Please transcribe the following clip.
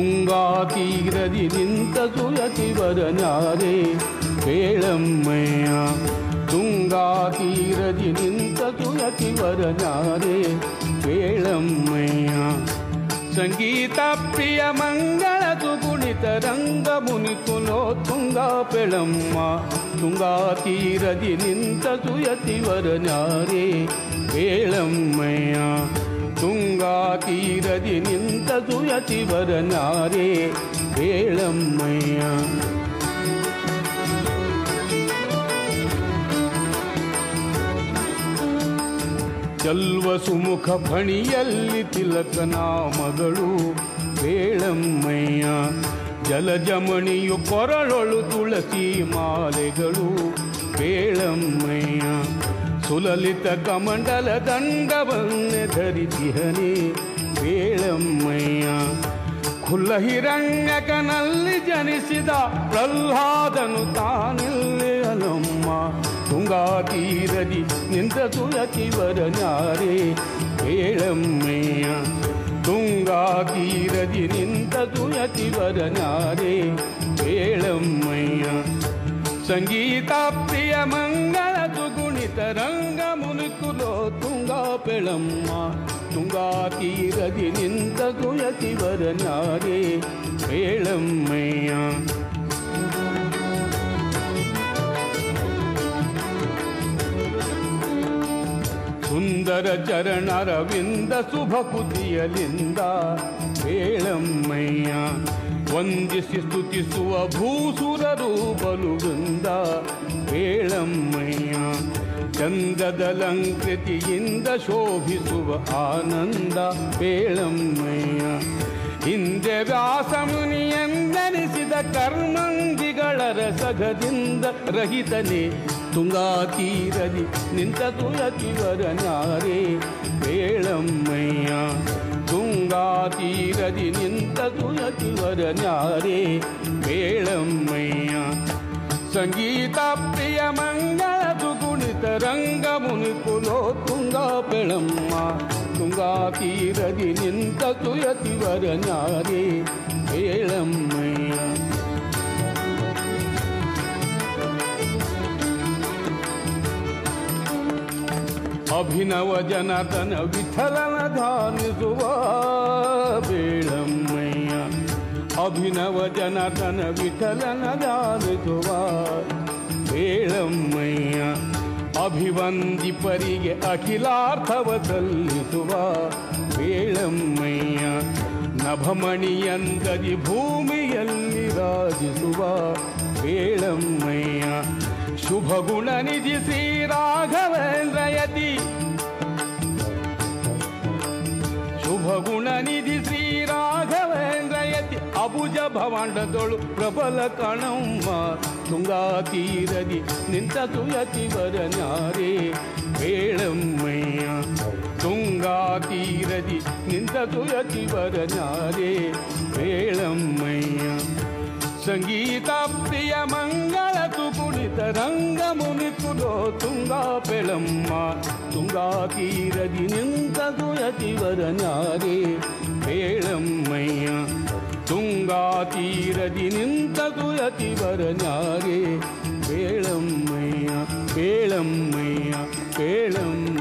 ತುಂಗಾ ತೀರದಿ ನಿಂತ ಸುಯತಿವರನಾರೆ ಬೇಳಮ್ಮಯ್ಯ, ತುಂಗಾ ತೀರದಿ ನಿಂತ ಸುಯತಿವರನಾರೆ ಬೇಳಮ್ಮಯ್ಯ. ಸಂಗೀತ ಪ್ರಿಯ ಮಂಗಳ ಸುಗುಣಿತ ರಂಗ ಮುನಿಕುಲೋ ತುಂಗಾ ಪೆಳಮ್ಮ, ತುಂಗಾ ತೀರದಿ ನಿಂತ ಸುಯತಿವರನಾರೆ ಬೇಳಮ್ಮಯ್ಯ. ತುಂಗಾ ತೀರದಿ ನಿಂತ ಸುಯತಿವರನಾರೆ ಬೇಳಮ್ಮಯ್ಯ. ಚಲ್ವ ಸುಮುಖ ಫಣಿಯಲ್ಲಿ ತಿಲಕನ ಮಗಳು ಬೇಳಮ್ಮಯ್ಯ. ಜಲಜಮಣಿಯು ಕೊರಳೊಳು ತುಳಸಿ ಮಾಲೆಗಳು ಬೇಳಮ್ಮಯ್ಯ. ಸುಲಲಿತ ಕಮಂಡಲ ದಂಡವನ್ನೇ ಧರಿಸಿಹನೆ. ಬೇಳಮ್ಮಯ್ಯ ಖುಲ್ಲ ಹಿರಣ್ಯಕನಲ್ಲಿ ಜನಿಸಿದ ಪ್ರಹ್ಲಾದನು ತಾನಿಲ್ಲಿ ಅಲಮ್ಮ ತುಂಗಾ ತೀರದಿ ನಿಂತ ತುಳಸಿವರನಾರೆ ಬೇಳಮ್ಮಯ್ಯ ತುಂಗಾ ತೀರದಿ ನಿಂತ ತುಳಸಿವರನಾರೆ ಬೇಳಮ್ಮಯ್ಯ ಸಂಗೀತ ಪ್ರಿಯ ಮಂಗಳ ಸುಗುಣಿತ ರಂಗ ಮುನುಕುಲೋ ತುಂಗಾ ಪೆಳಮ್ಮ, ತುಂಗಾ ತೀರದಿ ನಿಂತ ತುಳಸಿವರನಾರೆ ಬೇಳಮ್ಮಯ್ಯ ಸುಂದರ ಚರಣರವಿಂದ ಶುಭ ಕುತಿಯಲಿಂದ ಬೇಳಮ್ಮಯ್ಯ ವಂದಿಸಿ ಸ್ತುತಿಸುವ ಭೂಸುರರು ಚಂದದಲಂಕೃತಿಯಿಂದ ಶೋಭಿಸುವ ಆನಂದ ಬೇಳಮ್ಮಯ್ಯ. ಹಿಂದೆ ವ್ಯಾಸಮುನಿಯಂದನಿಸಿದ ಕರ್ಮಂದಿಗಳ ರಸಗದಿಂದ ರಹಿತನೇ, ತುಂಗಾ ತೀರದಿ ನಿಂತ ತುಳತಿವರನಾರೆ ಬೇಳಮ್ಮಯ್ಯ. ತುಂಗಾ ತೀರದಿ ನಿಂತ ತುಳತಿವರನಾರೆ ಬೇಳಮ್ಮಯ್ಯ. ಸಂಗೀತ ಪ್ರಿಯ ಮಂಗಳ ಸುಗುಣಿತ ರಂಗ ಮುನಿಕುಲೋ ತುಂಗಾ ಬೆಳಮ್ಮ ತುಂಗಾ ತೀರದಿ ನಿಂತ ತುಯತಿವರನಾರೆ ಬೇಳಮ್ಮಯ್ಯ ಅಭಿನವ ಜನತನ ವಿಠಲನ ಧಾನಿಸುವ ಬೇಳಮ್ಮಯ್ಯ. ಅಭಿನವ ಜನತನ ವಿಠಲನ ಧಾನಿಸುವ ಬೇಳಮ್ಮಯ್ಯ. ಅಭಿವಂದಿಪರಿಗೆ ಅಖಿಲಾರ್ಥವ ಸಲ್ಲಿಸುವ ವೇಳಮ್ಮಯ್ಯ ನಭಮಣಿಯಂದದಿ ಭೂಮಿಯಲ್ಲಿ ರಾಜಿಸುವ ವೇಳಮ್ಮಯ್ಯ ಶುಭ ಗುಣ ಅಬುಜ ಭವಾಂಡದೊಳು ಪ್ರಬಲ ಕಣಮ್ಮ ತುಂಗಾ ತೀರದಿ ನಿಂತ ತುಯತಿವರನಾರೆ ಬೇಳಮ್ಮಯ್ಯ, ತುಂಗಾ ತೀರದಿ ನಿಂತ ತುಯತಿವರನಾರೆ ಬೇಳಮ್ಮಯ್ಯ ಸಂಗೀತ ಪ್ರಿಯ ಮಂಗಳ ತುಕುಣಿತ ರಂಗ ಮುನಿಕುಲೋ ತುಂಗಾ ಪೆಳಮ್ಮ ತುಂಗಾ ತೀರದಿ ನಿಂತ ತುಯತಿವರನಾರೆ ಬೇಳಮ್ಮಯ್ಯ ತುಂಗಾ ತೀರದಿ ನಿಂತ ತುಯತಿವರನಾರೆ ಬೇಳಮ್ಮಯ್ಯ ಬೇಳಮ್ಮಯ್ಯ ಬೇಳಮ್ಮ